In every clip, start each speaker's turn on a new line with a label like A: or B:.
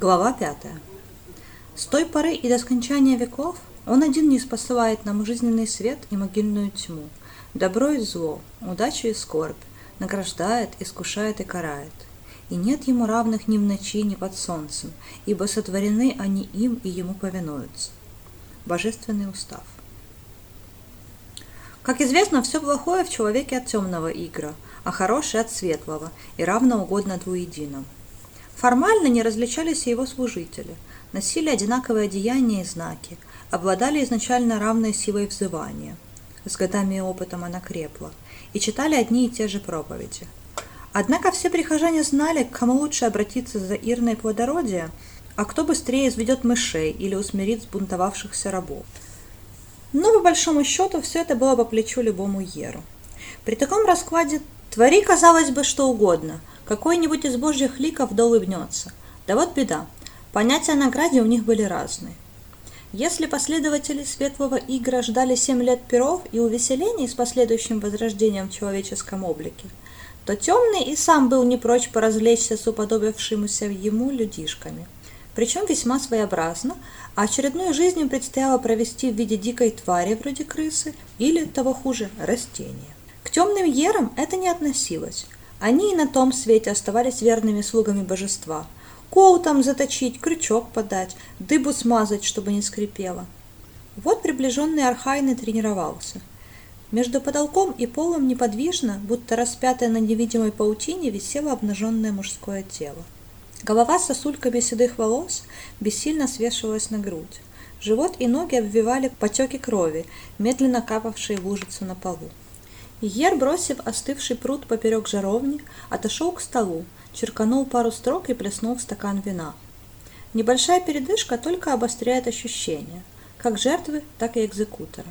A: Глава 5. С той поры и до скончания веков он один не спасывает нам жизненный свет и могильную тьму, добро и зло, удачу и скорбь, награждает, искушает и карает. И нет ему равных ни в ночи, ни под солнцем, ибо сотворены они им и ему повинуются. Божественный устав. Как известно, все плохое в человеке от темного игра, а хорошее от светлого, и равно угодно двуедином. Формально не различались и его служители, носили одинаковые одеяния и знаки, обладали изначально равной силой взывания. С годами и опытом она крепла, и читали одни и те же проповеди. Однако все прихожане знали, к кому лучше обратиться за ирное плодородие, а кто быстрее изведет мышей или усмирит сбунтовавшихся рабов. Но по большому счету все это было по плечу любому еру. При таком раскладе твори, казалось бы, что угодно, какой-нибудь из божьих ликов да улыбнется. Да вот беда, понятия о награде у них были разные. Если последователи Светлого Игра ждали семь лет перов и увеселений с последующим возрождением в человеческом облике, то Темный и сам был не прочь поразвлечься с уподобившимися ему людишками. Причем весьма своеобразно, а очередную жизнь им предстояло провести в виде дикой твари вроде крысы или, того хуже, растения. К темным ерам это не относилось. Они и на том свете оставались верными слугами божества. Кол там заточить, крючок подать, дыбу смазать, чтобы не скрипело. Вот приближенный Архайн тренировался. Между потолком и полом неподвижно, будто распятое на невидимой паутине, висело обнаженное мужское тело. Голова с сосульками седых волос бессильно свешивалась на грудь. Живот и ноги обвивали потеки крови, медленно капавшие в лужицу на полу. Ер, бросив остывший пруд поперек жаровни, отошел к столу, черканул пару строк и плеснул в стакан вина. Небольшая передышка только обостряет ощущения, как жертвы, так и экзекутора.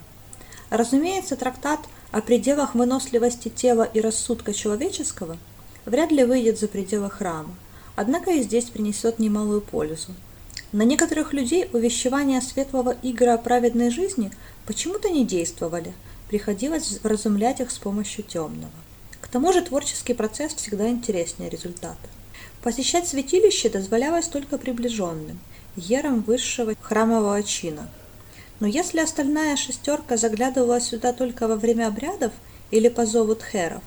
A: Разумеется, трактат о пределах выносливости тела и рассудка человеческого вряд ли выйдет за пределы храма, однако и здесь принесет немалую пользу. На некоторых людей увещевания светлого Иггра праведной жизни почему-то не действовали – приходилось вразумлять их с помощью темного. К тому же творческий процесс всегда интереснее результата. Посещать святилище дозволялось только приближенным, ерам высшего храмового чина. Но если остальная шестерка заглядывала сюда только во время обрядов или по зову тхеров,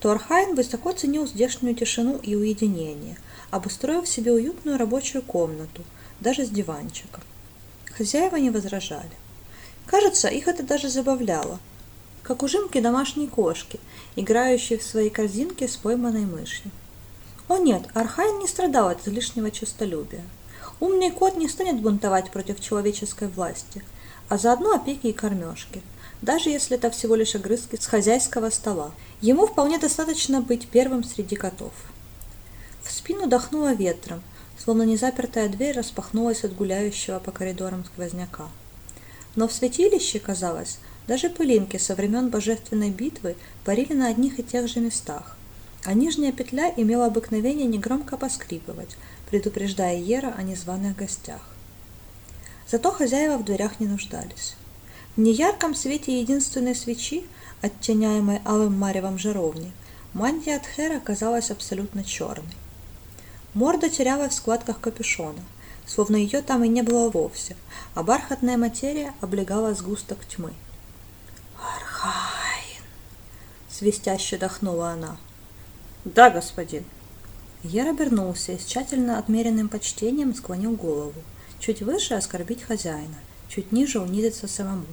A: то Архайн высоко ценил здешнюю тишину и уединение, обустроив себе уютную рабочую комнату, даже с диванчиком. Хозяева не возражали. Кажется, их это даже забавляло – как ужимки домашней кошки, играющей в своей корзинке с пойманной мышью. О нет, Архайн не страдал от излишнего честолюбия. Умный кот не станет бунтовать против человеческой власти, а заодно опеки и кормежки, даже если это всего лишь огрызки с хозяйского стола. Ему вполне достаточно быть первым среди котов. В спину дохнуло ветром, словно незапертая дверь распахнулась от гуляющего по коридорам сквозняка. Но в святилище, казалось, даже пылинки со времен божественной битвы парили на одних и тех же местах, а нижняя петля имела обыкновение негромко поскрипывать, предупреждая Ера о незваных гостях. Зато хозяева в дверях не нуждались. В неярком свете единственной свечи, оттеняемой алым маревом жаровни, мантия Тхера казалась абсолютно черной. Морда терялась в складках капюшона, словно ее там и не было вовсе, а бархатная материя облегала сгусток тьмы.
B: Архайн! Свистяще дохнула она.
A: Да, господин. Ер обернулся и с тщательно отмеренным почтением склонил голову. Чуть выше оскорбить хозяина, чуть ниже унизиться самому.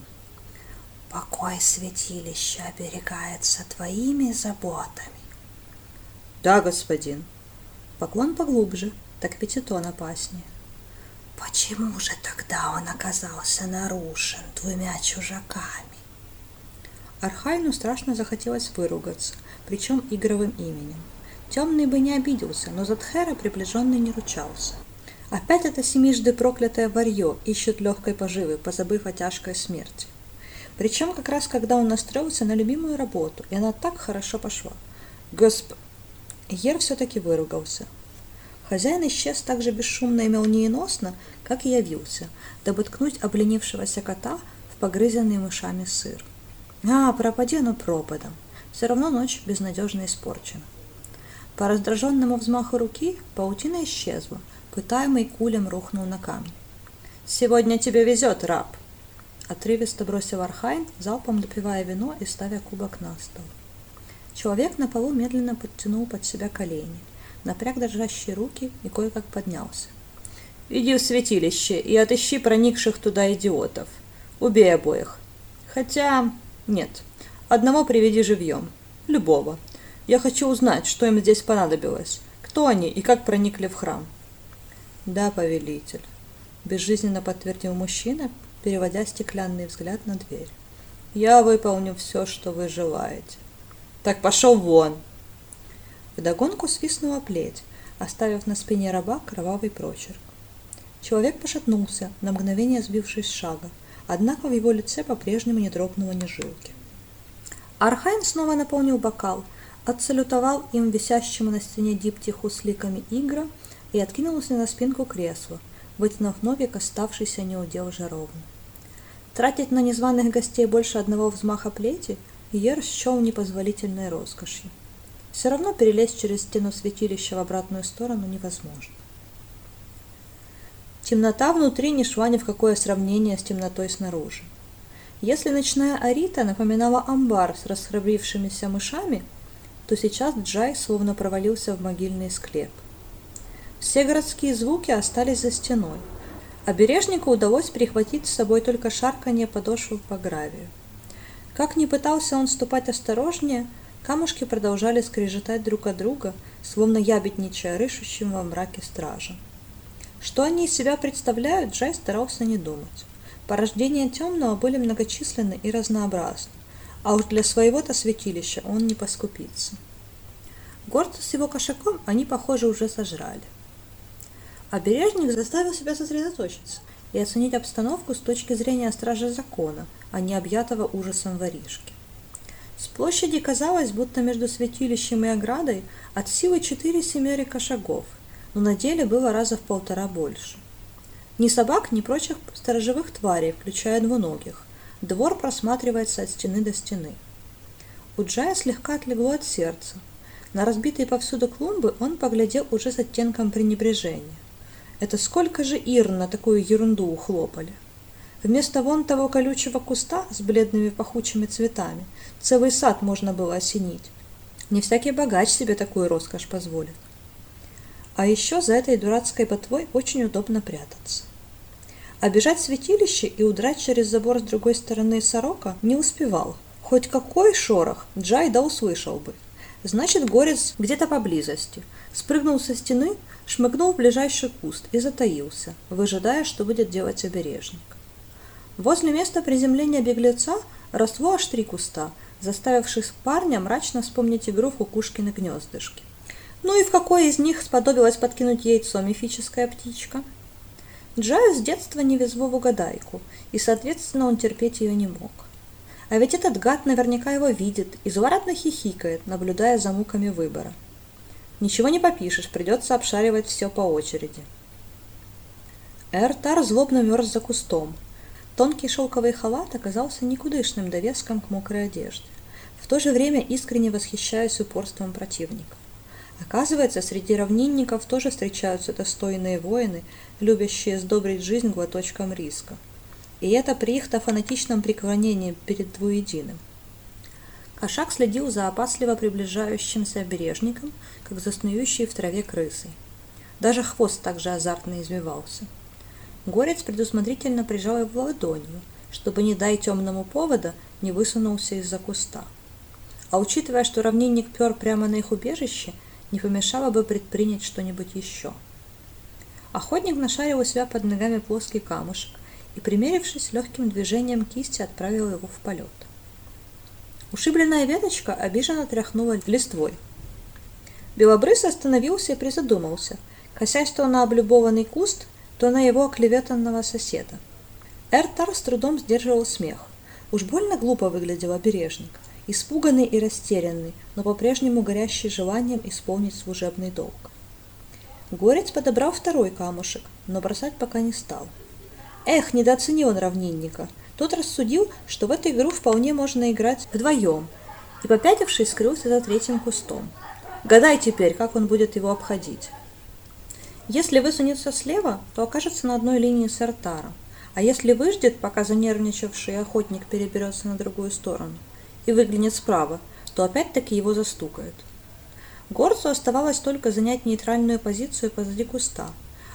B: Покой святилища оберегается твоими заботами.
A: Да, господин. Поклон поглубже, так пятитон опаснее.
B: Почему же тогда он оказался нарушен двумя чужаками?
A: Архайну страшно захотелось выругаться, причем игровым именем. Темный бы не обиделся, но за Тхера приближенный не ручался. Опять это семижды проклятое варье ищет легкой поживы, позабыв о тяжкой смерти. Причем как раз когда он настроился на любимую работу, и она так хорошо пошла. Госп... Ер все-таки выругался. Хозяин исчез так же бесшумно и молниеносно, как и явился, дабы ткнуть обленившегося кота в погрызенный мышами сыр. А, пропади оно пропадом. Все равно ночь безнадежно испорчена. По раздраженному взмаху руки паутина исчезла, Пытаемый кулем рухнул на камень. «Сегодня тебе везет, раб!» Отрывисто бросил Архайн, залпом допивая вино и ставя кубок на стол. Человек на полу медленно подтянул под себя колени, напряг дрожащие руки и кое-как поднялся. «Иди в святилище и отыщи проникших туда идиотов. Убей обоих. Хотя... нет, одного приведи живьем. Любого. Я хочу узнать, что им здесь понадобилось, кто они и как проникли в храм». «Да, повелитель», — безжизненно подтвердил мужчина, переводя стеклянный взгляд на дверь. «Я выполню все, что вы желаете». «Так пошел вон!» Вдогонку свистнула плеть, оставив на спине раба кровавый прочерк. Человек пошатнулся, на мгновение сбившись с шага, однако в его лице по-прежнему не дрогнуло ни жилки. Архайн снова наполнил бокал, отсалютовал им висящему на стене диптиху с ликами Иггра и откинулся на спинку кресла, вытянув ноги к оставшейся не у дел жаровни. Тратить на незваных гостей больше одного взмаха плети Ер счел непозволительной роскошью. Все равно перелезть через стену святилища в обратную сторону невозможно. Темнота внутри не шла ни в какое сравнение с темнотой снаружи. Если ночная Арита напоминала амбар с расхрабрившимися мышами, то сейчас Джай словно провалился в могильный склеп. Все городские звуки остались за стеной, а бережнику удалось прихватить с собой только шарканье подошвы по гравию. Как ни пытался он ступать осторожнее, камушки продолжали скрежетать друг от друга, словно ябедничая рышущим во мраке стражем. Что они из себя представляют, Джай старался не думать. Порождения темного были многочисленны и разнообразны, а уж для своего-то святилища он не поскупится. Горцу с его кошаком они, похоже, уже сожрали. Обережник заставил себя сосредоточиться и оценить обстановку с точки зрения стража закона, а не объятого ужасом воришки. С площади казалось, будто между святилищем и оградой от силы четыре семерика шагов, но на деле было раза в полтора больше. Ни собак, ни прочих сторожевых тварей, включая двуногих. Двор просматривается от стены до стены. У Джая слегка отлегло от сердца. На разбитые повсюду клумбы он поглядел уже с оттенком пренебрежения. Это сколько же ир на такую ерунду ухлопали? Вместо вон того колючего куста с бледными пахучими цветами целый сад можно было осенить. Не всякий богач себе такую роскошь позволит. А еще за этой дурацкой ботвой очень удобно прятаться. Обежать святилище и удрать через забор с другой стороны сорока не успевал. Хоть какой шорох Джай да услышал бы. Значит, горец где-то поблизости. Спрыгнул со стены, шмыгнул в ближайший куст и затаился, выжидая, что будет делать обережник. Возле места приземления беглеца росло аж три куста, заставивших парня мрачно вспомнить игру в кукушкины гнездышки. Ну и в какой из них сподобилась подкинуть яйцо мифическая птичка? Джаю с детства не везло в угадайку, и, соответственно, он терпеть ее не мог. А ведь этот гад наверняка его видит и злорадно хихикает, наблюдая за муками выбора. Ничего не попишешь, придется обшаривать все по очереди. Эртар злобно мерз за кустом. Тонкий шелковый халат оказался никудышным довеском к мокрой одежде. В то же время искренне восхищаясь упорством противника. Оказывается, среди равнинников тоже встречаются достойные воины, любящие сдобрить жизнь глоточком риска. И это при их-то фанатичном преклонении перед двуединым – Кошак следил за опасливо приближающимся обережником, как заснующий в траве крысой. Даже хвост также азартно извивался. Горец предусмотрительно прижал его ладонью, чтобы, не дай темному повода, не высунулся из-за куста. А учитывая, что равнинник пер прямо на их убежище, не помешало бы предпринять что-нибудь еще. Охотник нашарил у себя под ногами плоский камушек и, примерившись легким движением кисти, отправил его в полет. Ушибленная веточка обиженно тряхнула листвой. Белобрыс остановился и призадумался, косясь то на облюбованный куст, то на его оклеветанного соседа. Эртар с трудом сдерживал смех. Уж больно глупо выглядел обережник, испуганный и растерянный, но по-прежнему горящий желанием исполнить служебный долг. Горец подобрал второй камушек, но бросать пока не стал. Эх, недооценил он равнинника – тот рассудил, что в эту игру вполне можно играть вдвоем, и, попятившись, скрылся за третьим кустом. Гадай теперь, как он будет его обходить. Если высунется слева, то окажется на одной линии с Эртаром, а если выждет, пока занервничавший охотник переберется на другую сторону и выглянет справа, то опять-таки его застукают. Горцу оставалось только занять нейтральную позицию позади куста,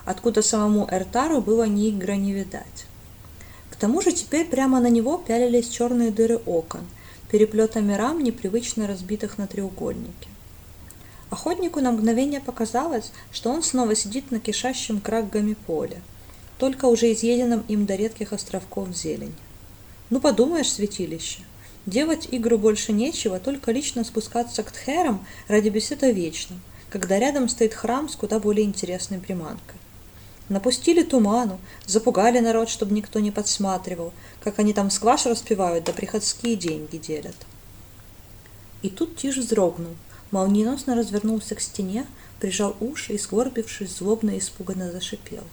A: откуда самому Эртару было ни игра не видать. К тому же теперь прямо на него пялились черные дыры окон, переплетами рам, непривычно разбитых на треугольники. Охотнику на мгновение показалось, что он снова сидит на кишащем краггами поле, только уже изъеденном им до редких островков зелень. Ну подумаешь, святилище – Делать игру больше нечего, только лично спускаться к тхерам ради беседа вечно, когда рядом стоит храм с куда более интересной приманкой. Напустили туману, запугали народ, чтобы никто не подсматривал, как они там скваш распевают, да приходские деньги делят. И тут Тиш вздрогнул, молниеносно развернулся к стене, прижал уши и, сгорбившись, злобно и испуганно зашипел.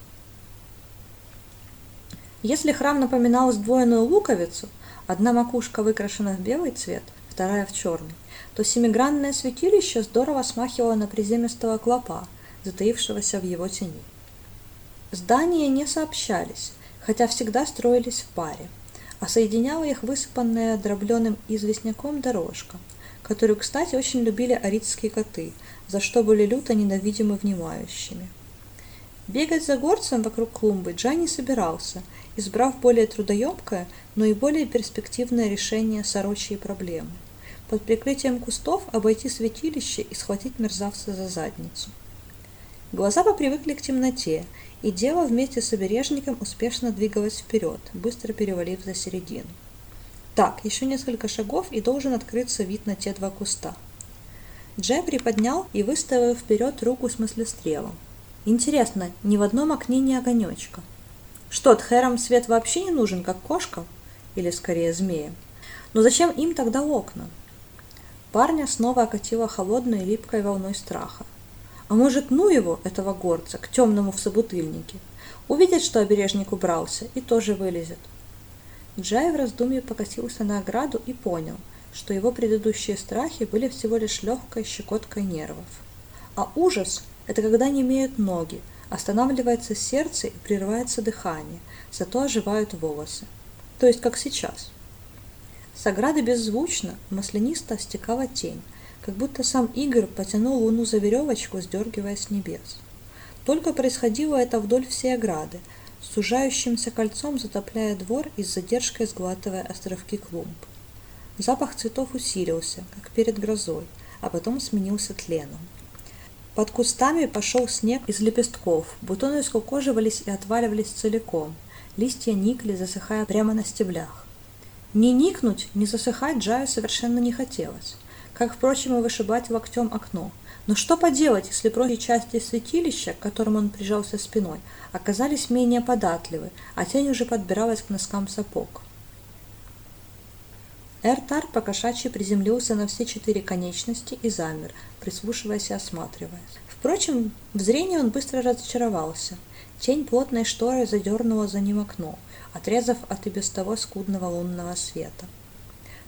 A: Если храм напоминал сдвоенную луковицу – Одна макушка выкрашена в белый цвет, вторая в черный, то семигранное святилище здорово смахивало на приземистого клопа, затаившегося в его тени. Здания не сообщались, хотя всегда строились в паре, а соединяла их высыпанная дробленым известняком дорожка, которую, кстати, очень любили аридские коты, за что были люто ненавидимы внимающими. Бегать за горцем вокруг клумбы Джай не собирался, избрав более трудоемкое, но и более перспективное решение сорочьей проблемы. Под прикрытием кустов обойти святилище и схватить мерзавца за задницу. Глаза попривыкли к темноте, и дело вместе с обережником успешно двигалось вперед, быстро перевалив за середину. Так, еще несколько шагов, и должен открыться вид на те два куста. Джай приподнял и выставил вперед руку с мыслестрелом. Интересно, ни в одном окне не огонечка. Что, тхерам свет вообще не нужен, как кошка? Или скорее змея? Но зачем им тогда окна? Парня снова окатило холодной и липкой волной страха. А может, ну его, этого горца, к темному в собутыльнике? Увидит, что обережник убрался, и тоже вылезет. Джай в раздумье покатился на ограду и понял, что его предыдущие страхи были всего лишь легкой щекоткой нервов. А ужас это когда не имеют ноги, останавливается сердце и прерывается дыхание, зато оживают волосы. То есть как сейчас. С ограды беззвучно, маслянисто стекала тень, как будто сам Игорь потянул луну за веревочку, сдергивая с небес. Только происходило это вдоль всей ограды, сужающимся кольцом затопляя двор и с задержкой сглатывая островки клумб. Запах цветов усилился, как перед грозой, а потом сменился тленом. Под кустами пошел снег из лепестков, бутоны скукоживались и отваливались целиком, листья никли, засыхая прямо на стеблях. Ни никнуть, ни засыхать Джаю совершенно не хотелось, как, впрочем, и вышибать локтем окно. Но что поделать, если прочие части святилища, к которым он прижался спиной, оказались менее податливы, а тень уже подбиралась к носкам сапог. Эртар покошачьи приземлился на все четыре конечности и замер, прислушиваясь и осматриваясь. Впрочем, в зрении он быстро разочаровался. Тень плотной шторы задернула за ним окно, отрезав от и без того скудного лунного света.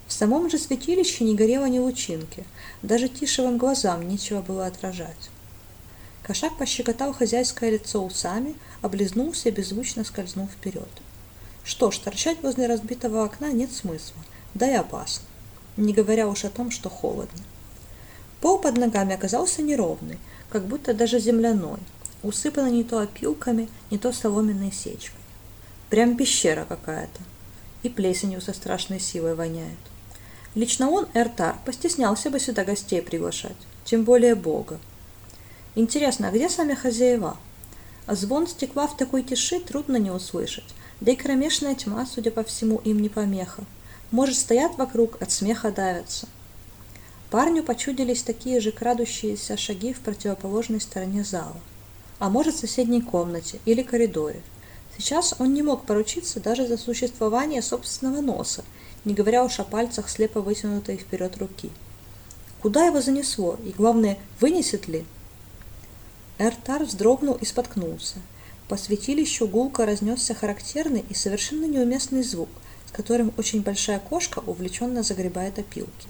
A: В самом же святилище не горело ни лучинки, даже тишевым глазам нечего было отражать. Кошак пощекотал хозяйское лицо усами, облизнулся и беззвучно скользнул вперед. Что ж, торчать возле разбитого окна нет смысла – да и опасно, не говоря уж о том, что холодно. Пол под ногами оказался неровный, как будто даже земляной, усыпанный не то опилками, не то соломенной сечкой. Прям пещера какая-то. И плесенью со страшной силой воняет. Лично он, Эртар, постеснялся бы сюда гостей приглашать, тем более Бога. Интересно, а где сами хозяева? А звон стекла в такой тиши трудно не услышать, да и кромешная тьма, судя по всему, им не помеха. Может, стоят вокруг, от смеха давятся. Парню почудились такие же крадущиеся шаги в противоположной стороне зала. А может, в соседней комнате или коридоре. Сейчас он не мог поручиться даже за существование собственного носа, не говоря уж о пальцах слепо вытянутой вперед руки. Куда его занесло, и главное, вынесет ли? Эртар вздрогнул и споткнулся. По святилищу гулко разнесся характерный и совершенно неуместный звук – которым очень большая кошка увлеченно загребает опилки.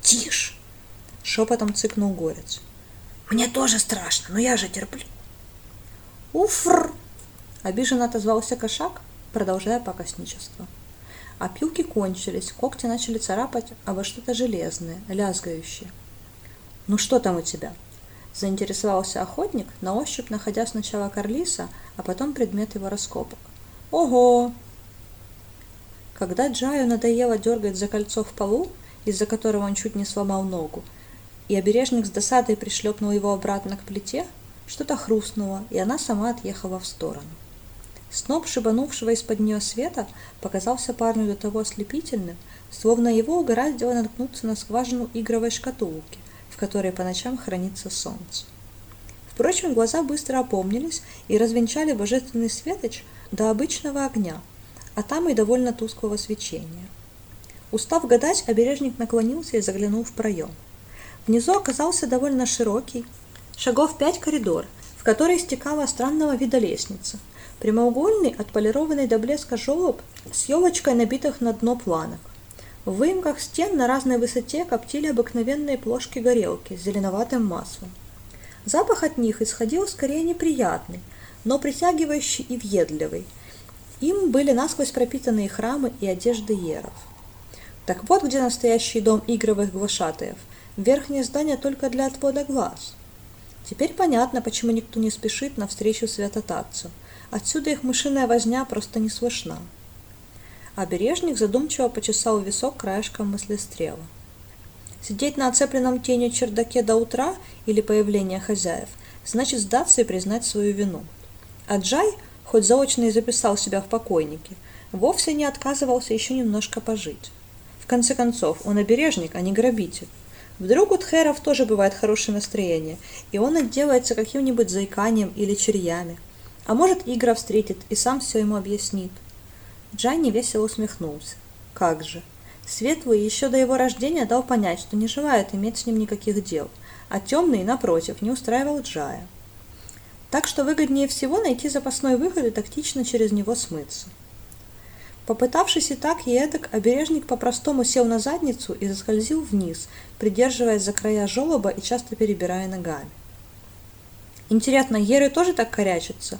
B: «Тише!»
A: — шепотом цыкнул горец.
B: «Мне тоже страшно, но я же терплю».
A: «Уфр!» – обиженно отозвался кошак, продолжая пакостничество. Опилки кончились, когти начали царапать обо что-то железное, лязгающее. «Ну что там у тебя?» – заинтересовался охотник, на ощупь находя сначала карлиса, а потом предмет его раскопок. «Ого!» Когда Джаю надоело дергать за кольцо в полу, из-за которого он чуть не сломал ногу, и обережник с досадой пришлепнул его обратно к плите, что-то хрустнуло, и она сама отъехала в сторону. Сноп шибанувшего из-под нее света показался парню до того ослепительным, словно его угораздило наткнуться на скважину игровой шкатулки, в которой по ночам хранится солнце. Впрочем, глаза быстро опомнились и развенчали божественный светоч до обычного огня, а там и довольно тусклого свечения. Устав гадать, обережник наклонился и заглянул в проем. Внизу оказался довольно широкий, шагов пять коридор, в который стекала странного вида лестница – Прямоугольный, отполированный до блеска желоб с елочкой набитых на дно планок. В выемках стен на разной высоте коптили обыкновенные плошки-горелки с зеленоватым маслом. Запах от них исходил скорее неприятный, но притягивающий и въедливый. Им были насквозь пропитанные храмы и одежды еров. Так вот где настоящий дом игровых глашатаев. Верхнее здание только для отвода глаз. Теперь понятно, почему никто не спешит навстречу святотатцу – Отсюда их мышиная возня просто не слышна. Обережник задумчиво почесал висок краешком мыслестрела. Сидеть на оцепленном тенью чердаке до утра или появления хозяев значит сдаться и признать свою вину. А Джай, хоть заочно и записал себя в покойнике, вовсе не отказывался еще немножко пожить. В конце концов, он обережник, а не грабитель. Вдруг у Тхеров тоже бывает хорошее настроение, и он отделается каким-нибудь заиканием или черьями – а может, Игра встретит и сам все ему объяснит. Джанни весело усмехнулся. Как же. Светлый еще до его рождения дал понять, что не желает иметь с ним никаких дел, а темный, напротив, не устраивал Джая. Так что выгоднее всего найти запасной выход и тактично через него смыться. Попытавшись и так, и эдак, обережник по-простому сел на задницу и заскользил вниз, придерживаясь за края желоба и часто перебирая ногами. Интересно, еры тоже так корячатся?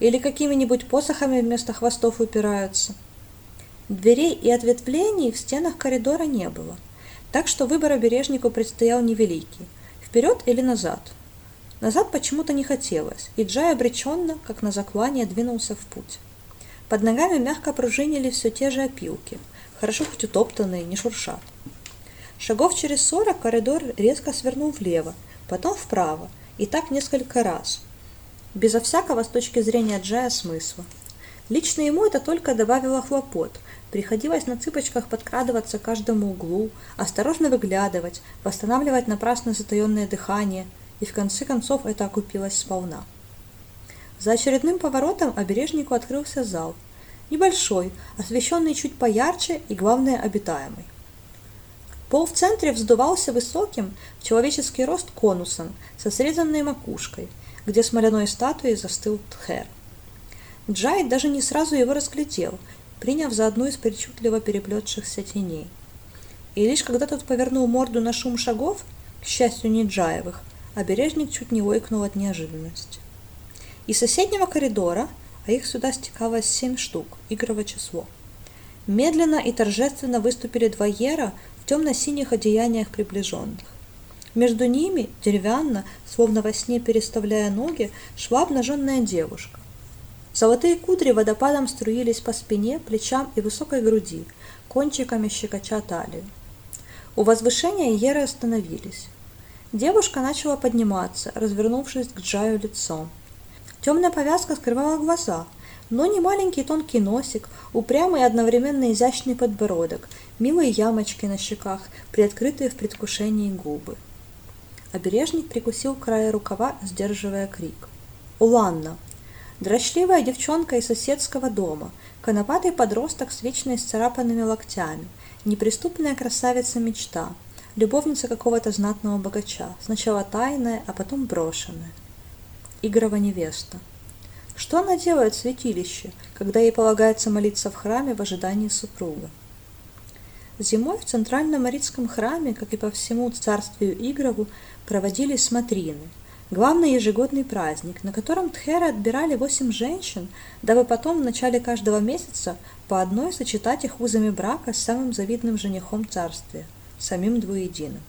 A: или какими-нибудь посохами вместо хвостов упираются. Дверей и ответвлений в стенах коридора не было, так что выбор обережнику предстоял невеликий – вперед или назад. Назад почему-то не хотелось, и Джай обреченно, как на заклание, двинулся в путь. Под ногами мягко пружинили все те же опилки, хорошо хоть утоптанные, не шуршат. Шагов через сорок коридор резко свернул влево, потом вправо, и так несколько раз – безо всякого с точки зрения Джая смысла. Лично ему это только добавило хлопот. Приходилось на цыпочках подкрадываться к каждому углу, осторожно выглядывать, восстанавливать напрасно затаенное дыхание, и в конце концов это окупилось сполна. За очередным поворотом обережнику открылся зал. Небольшой, освещенный чуть поярче и, главное, обитаемый. Пол в центре вздувался высоким, в человеческий рост конусом, со срезанной макушкой – где смоляной статуей застыл Тхер. Джайд даже не сразу его разглядел, приняв за одну из причудливо переплетшихся теней. И лишь когда тот повернул морду на шум шагов, к счастью, не Джаевых, обережник чуть не ойкнул от неожиданности. Из соседнего коридора, а их сюда стекалось семь штук, игровое число, медленно и торжественно выступили два ера в темно-синих одеяниях приближенных. Между ними, деревянно, словно во сне переставляя ноги, шла обнаженная девушка. Золотые кудри водопадом струились по спине, плечам и высокой груди, кончиками щекоча талию. У возвышения Еры остановились. Девушка начала подниматься, развернувшись к Джаю лицом. Темная повязка скрывала глаза, но не маленький тонкий носик, упрямый и одновременно изящный подбородок, милые ямочки на щеках, приоткрытые в предвкушении губы. Обережник прикусил край рукава, сдерживая крик. «Уланна!» Дрочливая девчонка из соседского дома, конопатый подросток с вечно исцарапанными локтями, неприступная красавица-мечта, любовница какого-то знатного богача, сначала тайная, а потом брошенная. Игрова невеста. Что она делает в святилище, когда ей полагается молиться в храме в ожидании супруга? Зимой в центральном Маритском храме, как и по всему царствию Игрову, проводились смотрины, главный ежегодный праздник, на котором тхеры отбирали восемь женщин, дабы потом в начале каждого месяца по одной сочетать их узами брака с самым завидным женихом царствия, самим двуединым.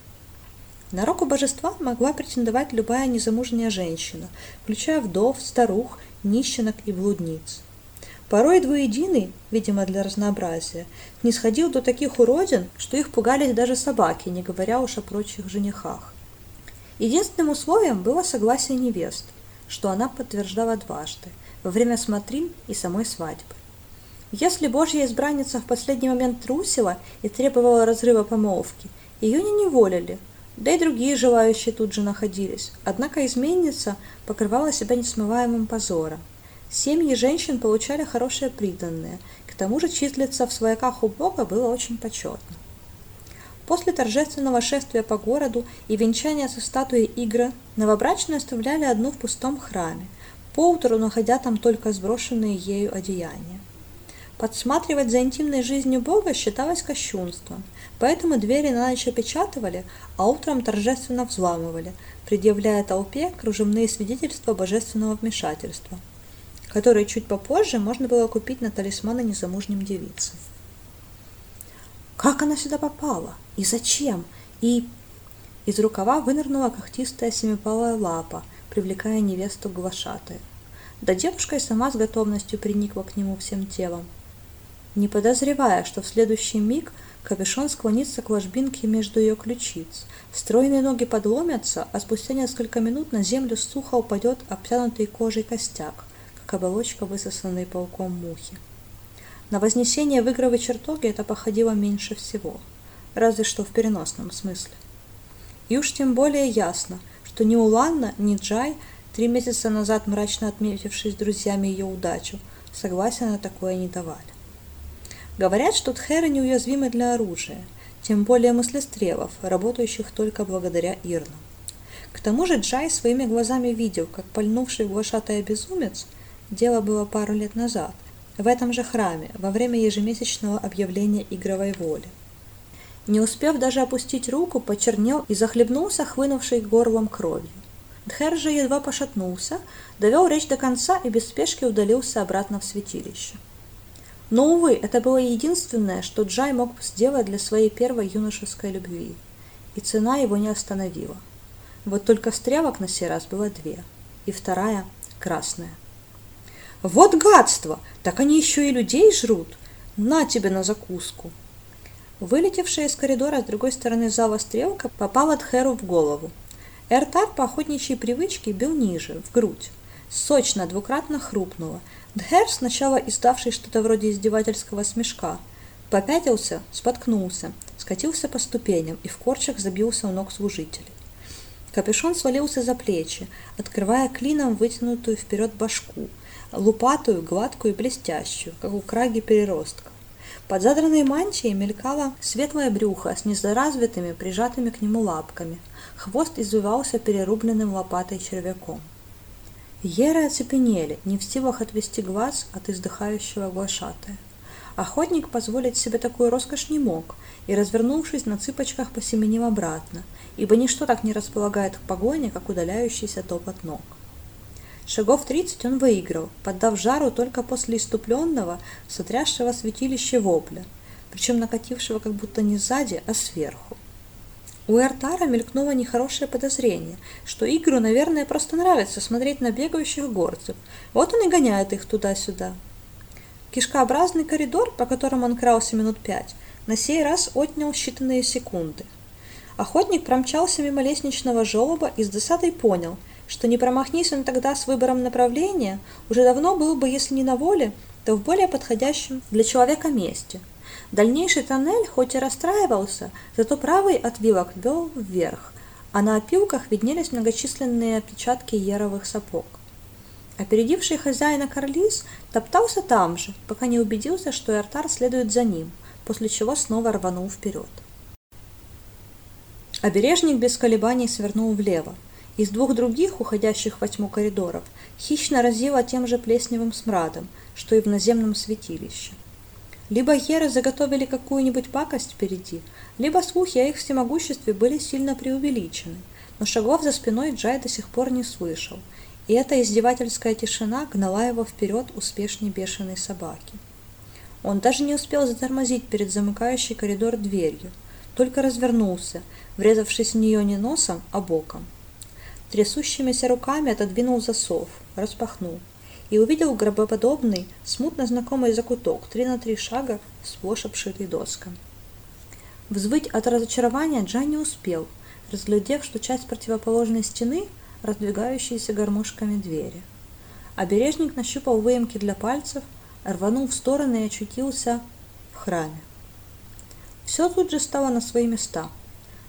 A: На руку божества могла претендовать любая незамужняя женщина, включая вдов, старух, нищенок и блудниц. Порой двуединый, видимо для разнообразия, не сходил до таких уродин, что их пугались даже собаки, не говоря уж о прочих женихах. Единственным условием было согласие невесты, что она подтверждала дважды, во время смотрин и самой свадьбы. Если Божья избранница в последний момент трусила и требовала разрыва помолвки, ее не неволили, да и другие желающие тут же находились, однако изменница покрывала себя несмываемым позором. Семьи женщин получали хорошие приданные, к тому же числиться в свояках у Бога было очень почетно. После торжественного шествия по городу и венчания со статуей Игры новобрачные оставляли одну в пустом храме, поутру находя там только сброшенные ею одеяния. Подсматривать за интимной жизнью Бога считалось кощунством, поэтому двери на ночь опечатывали, а утром торжественно взламывали, предъявляя толпе кружевные свидетельства божественного вмешательства – которые чуть попозже можно было купить на талисманы незамужним девицам. Как она сюда попала? И зачем? И... Из рукава вынырнула когтистая семипалая лапа, привлекая невесту к глашатаю. Да девушка и сама с готовностью приникла к нему всем телом. Не подозревая, что в следующий миг капюшон склонится к ложбинке между ее ключиц, стройные ноги подломятся, а спустя несколько минут на землю сухо упадет обтянутый кожей костяк, как оболочка высосанной пауком мухи. На вознесение в игровой чертоге это походило меньше всего, разве что в переносном смысле. И уж тем более ясно, что ни Уланна, ни Джай, три месяца назад мрачно отметившись друзьями ее удачу, согласия на такое не давали. Говорят, что тхеры неуязвимы для оружия, тем более мыслестрелов, работающих только благодаря Ирну. К тому же Джай своими глазами видел, как пальнувший глашатая безумец Дело было пару лет назад, в этом же храме, во время ежемесячного объявления игровой воли. Не успев даже опустить руку, почернел и захлебнулся хлынувшей горлом кровью. Дхер же едва пошатнулся, довел речь до конца и без спешки удалился обратно в святилище. Но, увы, это было единственное, что Джай мог сделать для своей первой юношеской любви, и цена его не остановила. Вот только стрелок на сей раз было две, и вторая – красная. Вот гадство! Так они еще и людей жрут! На тебе на закуску!» Вылетевшая из коридора с другой стороны зала стрелка попала Тхеру в голову. Эртар по охотничьей привычке бил ниже, в грудь. Сочно, двукратно хрупнула. Дхер, сначала издавший что-то вроде издевательского смешка, попятился, споткнулся, скатился по ступеням и в корчах забился у ног служителей. Капюшон свалился за плечи, открывая клином вытянутую вперед башку – лупатую, гладкую и блестящую, как у краги переростка. Под задранной мантией мелькало светлое брюхо с незаразвитыми, прижатыми к нему лапками. Хвост извивался перерубленным лопатой червяком. Еры оцепенели, не в силах отвести глаз от издыхающего глашатая. Охотник позволить себе такую роскошь не мог, и, развернувшись на цыпочках, посеменил обратно, ибо ничто так не располагает к погоне, как удаляющийся топот ног. Шагов тридцать он выиграл, поддав жару только после иступленного, сотрясшего святилище вопля, причем накатившего как будто не сзади, а сверху. У Эртара мелькнуло нехорошее подозрение, что Игру, наверное, просто нравится смотреть на бегающих горцев. Вот он и гоняет их туда-сюда. Кишкообразный коридор, по которому он крался минут пять, на сей раз отнял считанные секунды. Охотник промчался мимо лестничного желоба и с досадой понял – что не промахнись он тогда с выбором направления, уже давно был бы, если не на воле, то в более подходящем для человека месте. Дальнейший тоннель хоть и расстраивался, зато правый отвилок вел вверх, а на опилках виднелись многочисленные отпечатки еровых сапог. Опередивший хозяина Карлис топтался там же, пока не убедился, что Эртар следует за ним, после чего снова рванул вперед. Обережник без колебаний свернул влево, из двух других, уходящих во тьму коридоров, хищно разило тем же плесневым смрадом, что и в наземном святилище. Либо Еры заготовили какую-нибудь пакость впереди, либо слухи о их всемогуществе были сильно преувеличены. но шагов за спиной Джай до сих пор не слышал, и эта издевательская тишина гнала его вперед успешней бешеной собаки. Он даже не успел затормозить перед замыкающей коридор дверью, только развернулся, врезавшись в нее не носом, а боком. Трясущимися руками отодвинул засов, распахнул и увидел гробоподобный, смутно знакомый закуток, три на три шага, сплошь обшитый досками. Взвыть от разочарования Джан не успел, разглядев, что часть противоположной стены – раздвигающиеся гармошками двери. Обережник нащупал выемки для пальцев, рванул в стороны и очутился в храме. Все тут же стало на свои места.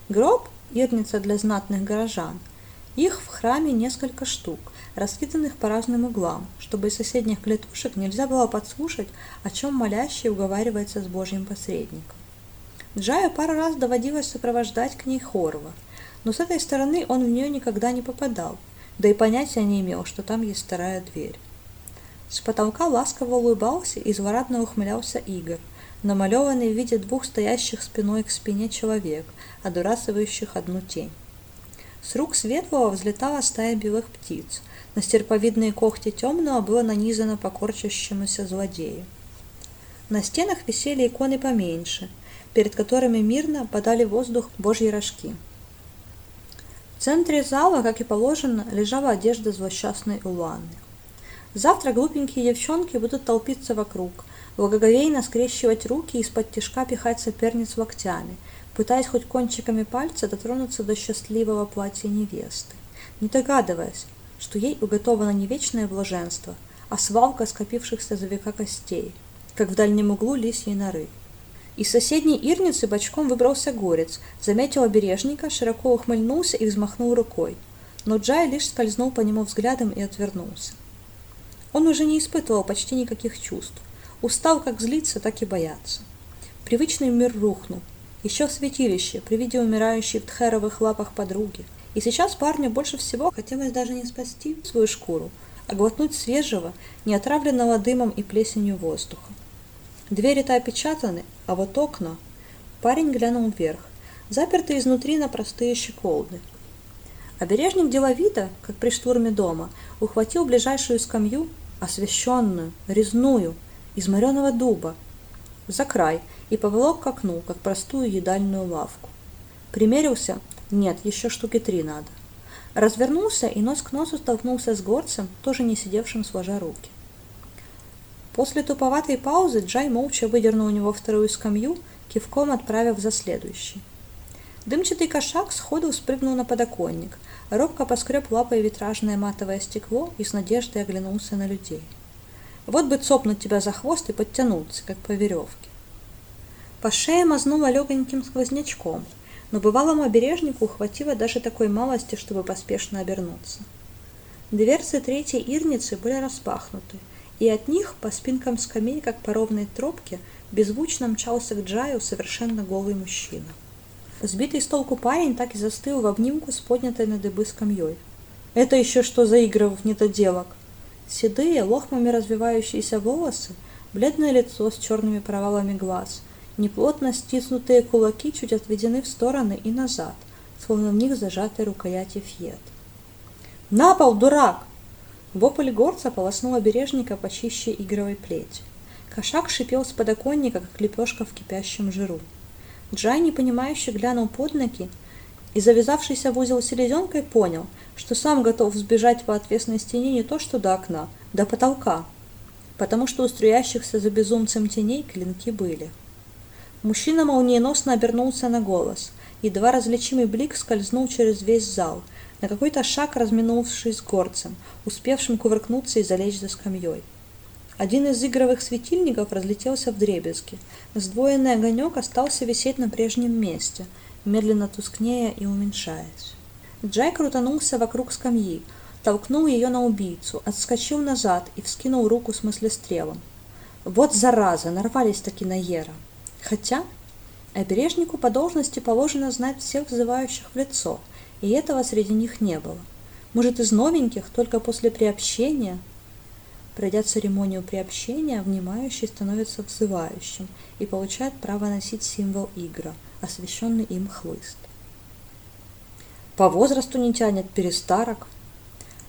A: Гроб – ирница для знатных горожан. Их в храме несколько штук, раскиданных по разным углам, чтобы из соседних клетушек нельзя было подслушать, о чем молящий уговаривается с Божьим посредником. Джаю пару раз доводилось сопровождать к ней Хорва, но с этой стороны он в нее никогда не попадал, да и понятия не имел, что там есть вторая дверь. С потолка ласково улыбался и злорадно ухмылялся Игорь, намалеванный в виде двух стоящих спиной к спине человек, одурасывающих одну тень. С рук светлого взлетала стая белых птиц, на стерповидные когти темного было нанизано по корчащемуся злодею. На стенах висели иконы поменьше – перед которыми мирно подали воздух божьи рожки. В центре зала, как и положено, лежала одежда злосчастной Уланы. Завтра глупенькие девчонки будут толпиться вокруг, благоговейно скрещивать руки и из-под тишка пихать соперниц локтями, пытаясь хоть кончиками пальца дотронуться до счастливого платья невесты, не догадываясь, что ей уготовано не вечное блаженство, а свалка скопившихся за века костей, как в дальнем углу лисьей норы. Из соседней ирницы бочком выбрался горец, заметил обережника, широко ухмыльнулся и взмахнул рукой. Но Джай лишь скользнул по нему взглядом и отвернулся. Он уже не испытывал почти никаких чувств. Устал как злиться, так и бояться. Привычный мир рухнул. Еще в святилище, при виде умирающей в тхеровых лапах подруги. И сейчас парню больше всего хотелось даже не спасти свою шкуру, а глотнуть свежего, не отравленного дымом и плесенью воздуха. Двери-то опечатаны, а вот окна... Парень глянул вверх, запертый изнутри на простые щеколды. Обережник деловито, как при штурме дома, ухватил ближайшую скамью, освещенную, резную, из мореного дуба, за край и поволок к окну, как простую едальную лавку. Примерился? Нет, еще штуки три надо. Развернулся и нос к носу столкнулся с горцем, тоже не сидевшим сложа руки. После туповатой паузы Джай молча выдернул у него вторую скамью, кивком отправив за следующий. Дымчатый кошак сходу спрыгнул на подоконник, робко поскреб лапой витражное матовое стекло и с надеждой оглянулся на людей. Вот бы цопнуть тебя за хвост и подтянуться, как по веревке. По шее мазнуло легоньким сквознячком, но бывалому обережнику хватило даже такой малости, чтобы поспешно обернуться. Дверцы третьей ирницы были распахнуты, и от них по спинкам скамей, как по ровной тропке, беззвучно мчался к Джаю совершенно голый мужчина. Сбитый с толку парень так и застыл в обнимку с поднятой на дыбы скамьей. Это еще что за игры в недоделок? Седые, лохмами развивающиеся волосы, бледное лицо с черными провалами глаз, неплотно стиснутые кулаки чуть отведены в стороны и назад, словно в них зажаты рукояти фьет. «На пол, дурак!» Вопль горца полоснул обережника почище игровой плети. Кошак шипел с подоконника, как лепешка в кипящем жиру. Джай, непонимающе глянул под ноги и, завязавшийся в узел селезенкой, понял, что сам готов сбежать по отвесной стене не то что до окна, до потолка, потому что у струящихся за безумцем теней клинки были. Мужчина молниеносно обернулся на голос, едва различимый блик скользнул через весь зал – на какой-то шаг разминувшись с горцем, успевшим кувыркнуться и залечь за скамьей. Один из игровых светильников разлетелся в дребезги. Сдвоенный огонек остался висеть на прежнем месте, медленно тускнея и уменьшаясь. Джай крутанулся вокруг скамьи, толкнул ее на убийцу, отскочил назад и вскинул руку с мыслестрелом. Вот зараза, нарвались таки на Ера. Хотя обережнику по должности положено знать всех взывающих в лицо – и этого среди них не было. Может, из новеньких только после приобщения? Пройдя церемонию приобщения, внимающий становится взывающим и получает право носить символ игра, освященный им хлыст. По возрасту не тянет, перестарок.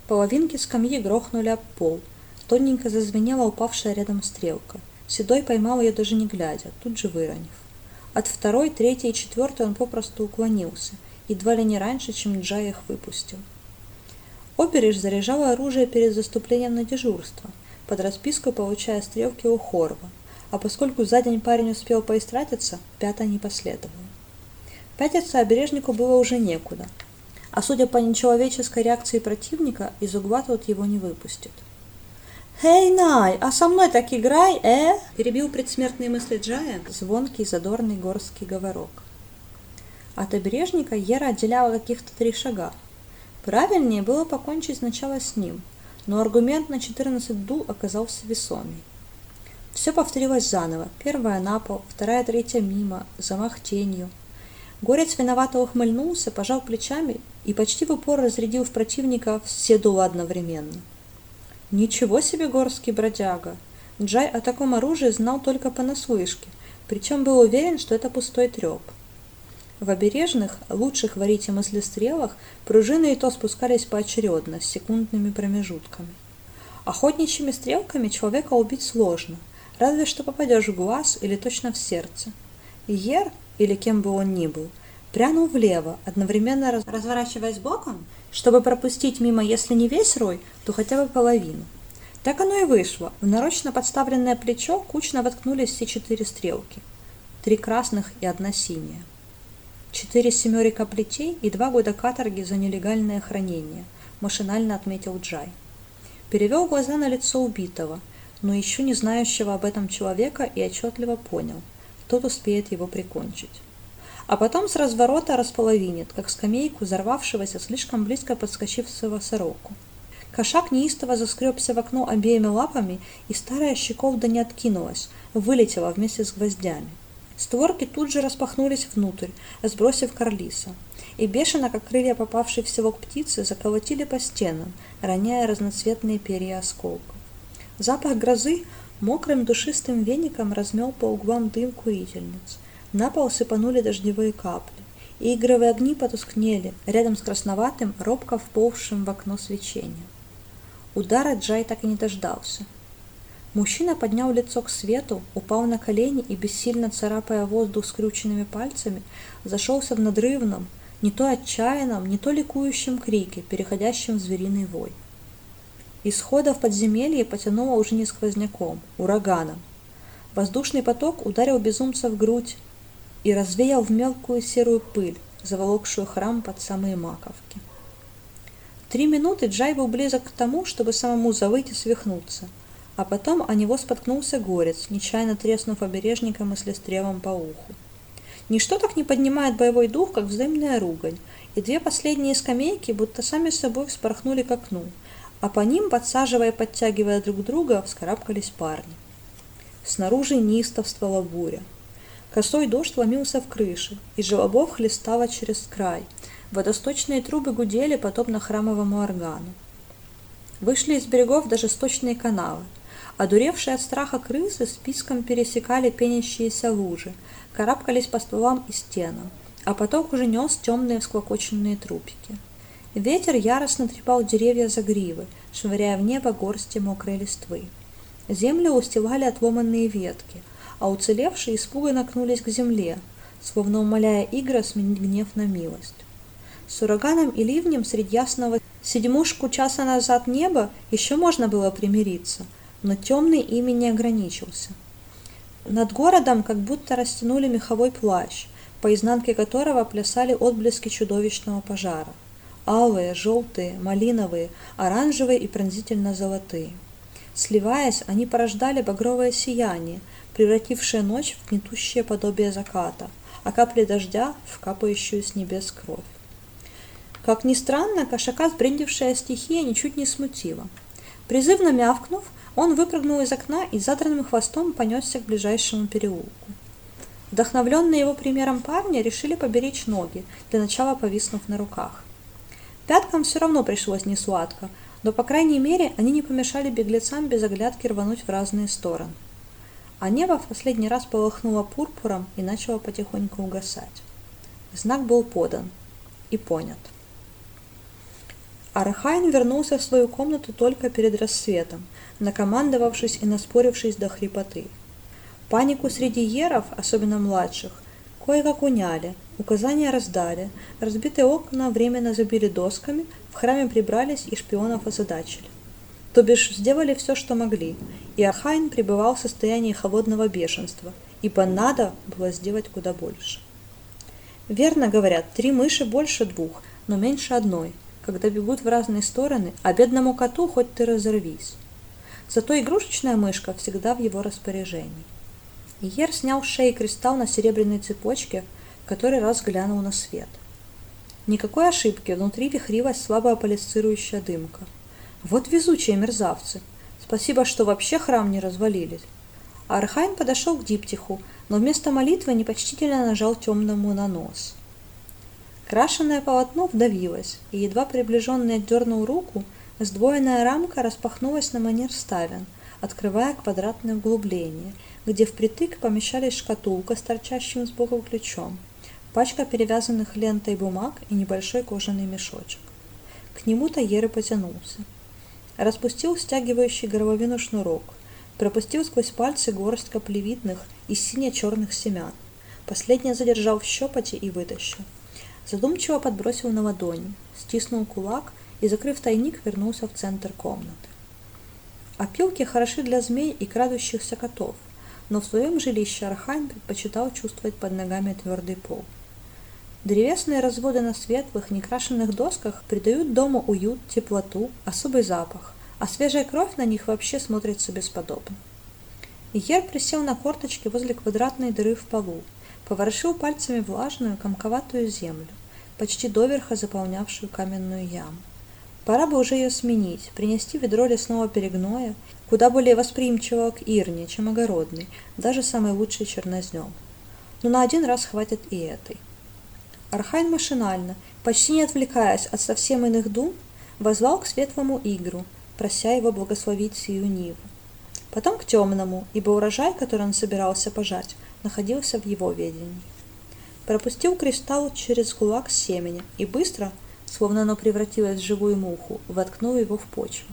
A: Половинки скамьи грохнули об пол. Тоненько зазвенела упавшая рядом стрелка. Седой поймал ее даже не глядя, тут же выронив. От второй, третьей и четвертой он попросту уклонился, едва ли не раньше, чем Джай их выпустил. Обережь заряжала оружие перед заступлением на дежурство, под расписку получая стрелки у Хорва, а поскольку за день парень успел поистратиться, пятая не последовала. Пятиться обережнику было уже некуда, а судя по нечеловеческой реакции противника, из угла тот его не выпустит.
B: «Эй, Най, а со мной так играй, э?»
A: перебил предсмертные мысли Джая звонкий задорный горский говорок. От обережника Ера отделяла каких-то три шага. Правильнее было покончить сначала с ним, но аргумент на 14 дул оказался весомей. Все повторилось заново. Первая на пол, вторая, третья мимо, замах тенью. Горец виновато ухмыльнулся, пожал плечами и почти в упор разрядил в противника все дула одновременно. Ничего себе горский бродяга! Джай о таком оружии знал только понаслышке, причем был уверен, что это пустой треп. В обережных, лучших варите мыслестрелах, пружины и то спускались поочередно, с секундными промежутками. Охотничьими стрелками человека убить сложно, разве что попадешь в глаз или точно в сердце. Ер, или кем бы он ни был, прянул влево, одновременно разворачиваясь боком, чтобы пропустить мимо, если не весь рой, то хотя бы половину. Так оно и вышло. В нарочно подставленное плечо кучно воткнулись все четыре стрелки. Три красных и одна синяя. Четыре семерика плетей и два года каторги за нелегальное хранение, машинально отметил Джай. Перевел глаза на лицо убитого, но еще не знающего об этом человека и отчетливо понял, тот успеет его прикончить а потом с разворота располовинит, как скамейку взорвавшегося, слишком близко подскочившего сороку. Кошак неистово заскребся в окно обеими лапами, и старая щековда не откинулась, вылетела вместе с гвоздями. Створки тут же распахнулись внутрь, сбросив Карлиса, и бешено, как крылья попавшей в селок птицы, заколотили по стенам, роняя разноцветные перья осколков. Запах грозы мокрым душистым веником размел по углам дым курительниц – на пол сыпанули дождевые капли, и игровые огни потускнели рядом с красноватым, робко вползшим в окно свечением. Удара Джай так и не дождался. Мужчина поднял лицо к свету, упал на колени и, бессильно царапая воздух скрюченными пальцами, зашелся в надрывном, не то отчаянном, не то ликующем крике, переходящем в звериный вой. Из хода в подземелье потянуло уже не сквозняком, ураганом. Воздушный поток ударил безумца в грудь, и развеял в мелкую серую пыль, заволокшую храм под самые маковки. Три минуты Джай был близок к тому, чтобы самому завыть и свихнуться, а потом о него споткнулся горец, нечаянно треснув обережником и слестрелом по уху. Ничто так не поднимает боевой дух, как взаимная ругань, и две последние скамейки будто сами собой вспорхнули к окну, а по ним, подсаживая и подтягивая друг друга, вскарабкались парни. Снаружи неистовствовала буря. Косой дождь ломился в крыши, и желобов хлестало через край. Водосточные трубы гудели, подобно храмовому органу. Вышли из берегов даже сточные канавы. Одуревшие от страха крысы списком пересекали пенящиеся лужи, карабкались по стволам и стенам, а поток уже нес темные всклокоченные трупики. Ветер яростно трепал деревья за гривы, швыряя в небо горсти мокрой листвы. Землю устилали отломанные ветки, а уцелевшие испуганно кнулись к земле, словно умоляя Игра сменить гнев на милость. С ураганом и ливнем среди ясного седьмушку часа назад неба еще можно было примириться, но темный ими не ограничился. Над городом как будто растянули меховой плащ, по изнанке которого плясали отблески чудовищного пожара. Алые, желтые, малиновые, оранжевые и пронзительно-золотые. Сливаясь, они порождали багровое сияние, превратившее ночь в гнетущее подобие заката, а капли дождя в капающую с небес кровь. Как ни странно, кошака сбрендившая стихия ничуть не смутила. Призывно мявкнув, он выпрыгнул из окна и задранным хвостом понесся к ближайшему переулку. Вдохновленные его примером парня решили поберечь ноги, для начала повиснув на руках. Пяткам все равно пришлось несладко, но, по крайней мере, они не помешали беглецам без оглядки рвануть в разные стороны а небо в последний раз полыхнуло пурпуром и начало потихоньку угасать. Знак был подан и понят. Архайн вернулся в свою комнату только перед рассветом, накомандовавшись и наспорившись до хрипоты. Панику среди еров, особенно младших, кое-как уняли, указания раздали, разбитые окна временно забили досками, в храме прибрались и шпионов озадачили. То бишь сделали все, что могли, и Архайн пребывал в состоянии холодного бешенства, ибо надо было сделать куда больше. Верно говорят, три мыши больше двух, но меньше одной, когда бегут в разные стороны, а бедному коту хоть ты разорвись. Зато игрушечная мышка всегда в его распоряжении. Иер снял с шеи кристалл на серебряной цепочке, который раз глянул на свет. Никакой ошибки, внутри вихрилась слабая полисцирующая дымка. Вот везучие мерзавцы. Спасибо, что вообще храм не развалились. Архайн подошел к диптиху, но вместо молитвы непочтительно нажал темному на нос. Крашенное полотно вдавилось, и едва приближенный отдернул руку, сдвоенная рамка распахнулась на манер ставен, открывая квадратное углубление, где впритык помещались шкатулка с торчащим сбоку ключом, пачка перевязанных лентой бумаг и небольшой кожаный мешочек. К нему-то ер и потянулся. Распустил стягивающий горловину шнурок, пропустил сквозь пальцы горсть каплевидных иссиня-черных семян. Последнее задержал в щепоте и вытащил. Задумчиво подбросил на ладони, стиснул кулак и, закрыв тайник, вернулся в центр комнаты. Опилки хороши для змей и крадущихся котов, но в своем жилище Архайн предпочитал чувствовать под ногами твердый пол. Древесные разводы на светлых, некрашенных досках придают дому уют, теплоту, особый запах, а свежая кровь на них вообще смотрится бесподобно. Ер присел на корточки возле квадратной дыры в полу, поворошил пальцами влажную, комковатую землю, почти доверха заполнявшую каменную яму. Пора бы уже ее сменить, принести ведро лесного перегноя, куда более восприимчивого к ирне, чем огородный, даже самый лучший чернозем. Но на один раз хватит и этой. Архайн машинально, почти не отвлекаясь от совсем иных дум, воззвал к светлому Иггру, прося его благословить сию ниву. Потом к темному, ибо урожай, который он собирался пожать, находился в его ведении. Пропустил кристалл через кулак семени и быстро, словно оно превратилось в живую муху, воткнул его в почву.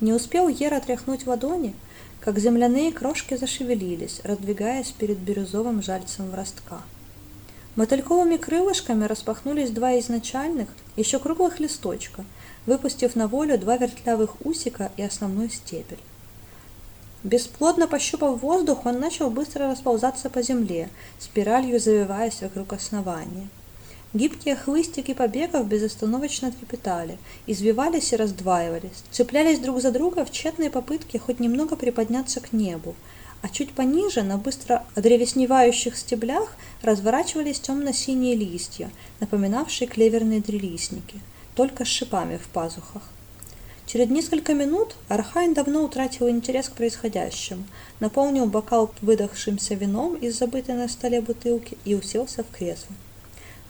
A: Не успел Ер отряхнуть ладони, как земляные крошки зашевелились, раздвигаясь перед бирюзовым жальцем ростка. Мотыльковыми крылышками распахнулись два изначальных, еще круглых листочка, выпустив на волю два вертлявых усика и основной стебель. Бесплодно пощупав воздух, он начал быстро расползаться по земле, спиралью завиваясь вокруг основания. Гибкие хлыстики побегов безостановочно трепетали, извивались и раздваивались, цеплялись друг за друга в тщетной попытке хоть немного приподняться к небу, а чуть пониже, на быстро одревесневающих стеблях, разворачивались темно-синие листья, напоминавшие клеверные трилистники, только с шипами в пазухах. Через несколько минут Архайн давно утратил интерес к происходящему, наполнил бокал выдохшимся вином из забытой на столе бутылки и уселся в кресло.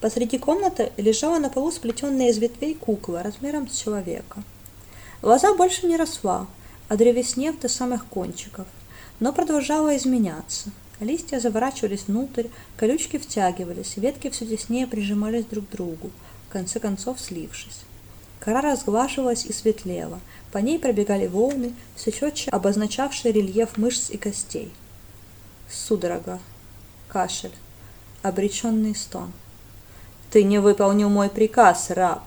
A: Посреди комнаты лежала на полу сплетенная из ветвей кукла размером с человека. Лоза больше не росла, одревеснев до самых кончиков, но продолжала изменяться. Листья заворачивались внутрь, колючки втягивались, ветки все теснее прижимались друг к другу, в конце концов слившись. Кора разглаживалась и светлела, по ней пробегали волны, все четче обозначавшие рельеф мышц и костей. Судорога, кашель, обреченный стон. «Ты не выполнил мой приказ, раб!»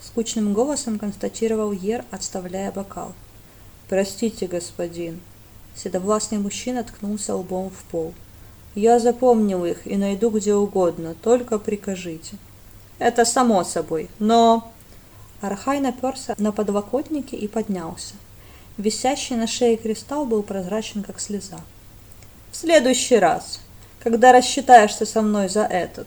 A: Скучным голосом констатировал Ер, отставляя бокал. «Простите, господин». Седовластный мужчина ткнулся лбом в пол. «Я запомнил их и найду где угодно, только прикажите». «Это само собой, но...» Архай наперся на подлокотники и поднялся. Висящий на шее кристалл был прозрачен, как слеза. «В следующий раз, когда рассчитаешься со мной за этот»,